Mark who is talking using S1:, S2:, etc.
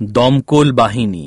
S1: দমকল বাহিনী।